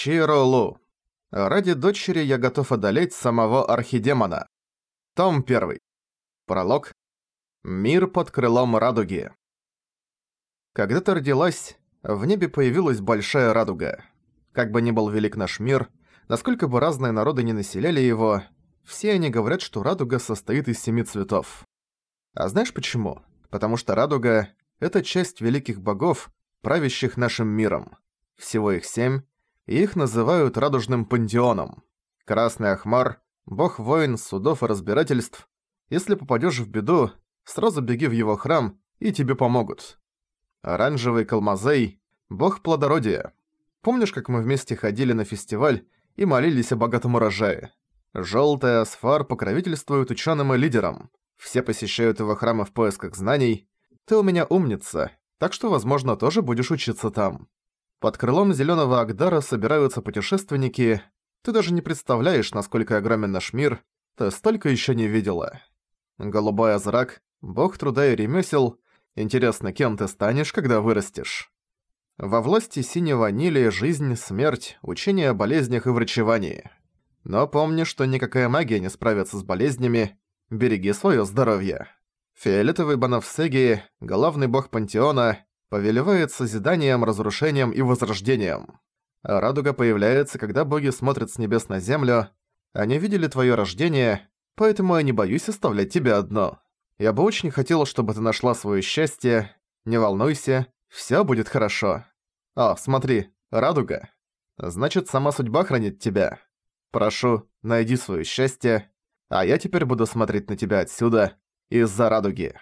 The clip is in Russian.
Чиролу. Ради дочери я готов одолеть самого архидемона. Том 1. Пролог. Мир под крылом радуги. Когда ты родилась, в небе появилась большая радуга. Как бы ни был велик наш мир, насколько бы разные народы не населяли его, все они говорят, что радуга состоит из семи цветов. А знаешь почему? Потому что радуга — это часть великих богов, правящих нашим миром. Всего их семь, их называют радужным пантеоном. Красный Ахмар — бог войн, судов и разбирательств. Если попадёшь в беду, сразу беги в его храм, и тебе помогут. Оранжевый Калмазей — бог плодородия. Помнишь, как мы вместе ходили на фестиваль и молились о богатом урожае? Жёлтый Асфар покровительствует учёным и лидерам. Все посещают его храмы в поисках знаний. Ты у меня умница, так что, возможно, тоже будешь учиться там. Под крылом Зелёного Агдара собираются путешественники. Ты даже не представляешь, насколько огромен наш мир. Ты столько ещё не видела. Голубой Азрак, бог труда и ремесел. Интересно, кем ты станешь, когда вырастешь? Во власти синего Нили жизнь, смерть, учение о болезнях и врачевании. Но помни, что никакая магия не справится с болезнями. Береги своё здоровье. Фиолетовый Банавсеги, главный бог пантеона, повелевает созиданием, разрушением и возрождением. А радуга появляется, когда боги смотрят с небес на землю. Они видели твоё рождение, поэтому я не боюсь оставлять тебя одно. Я бы очень хотела, чтобы ты нашла своё счастье. Не волнуйся, всё будет хорошо. О, смотри, радуга. Значит, сама судьба хранит тебя. Прошу, найди своё счастье, а я теперь буду смотреть на тебя отсюда из-за радуги.